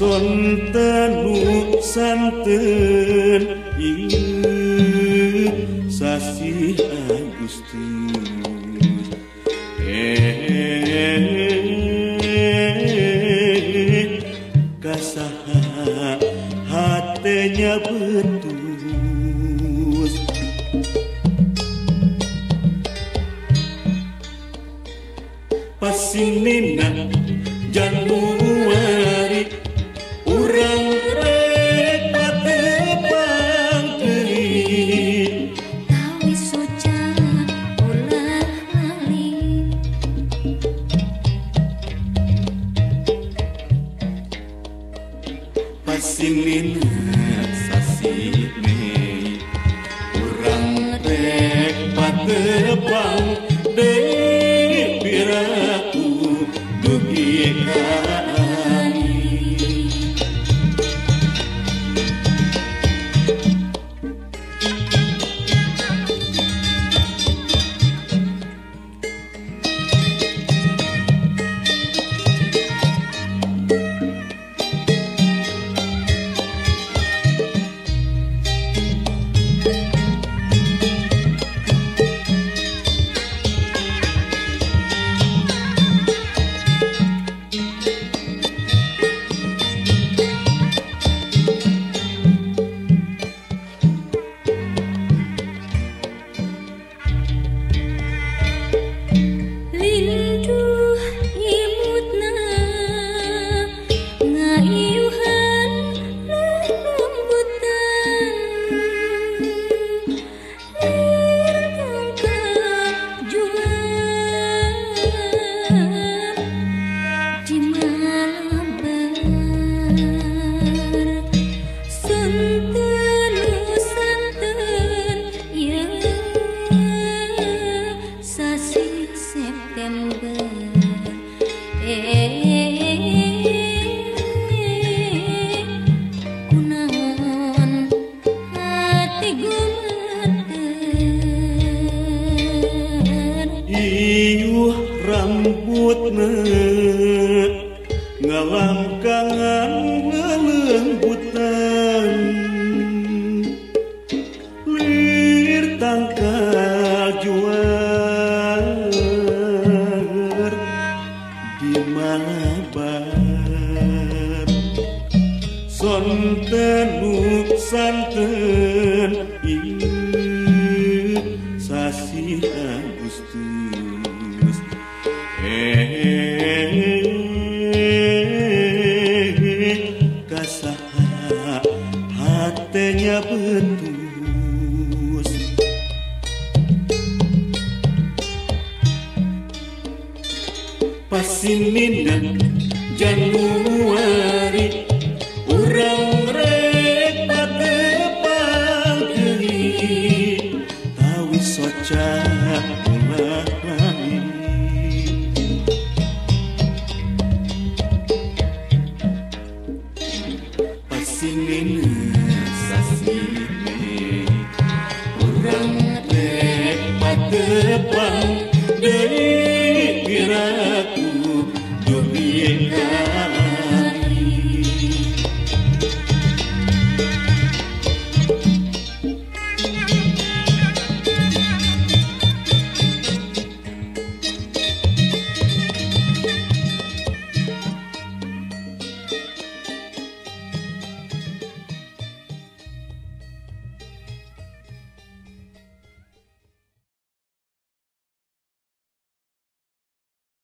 Sonten santen sasih Agustus kasaha hatenya betus Pasing nina januan sinini ngalangkangan melengbutan Lir tangkal juar di mana Malabar. Sontenuk santen tenya bentus Pasin mindan jangan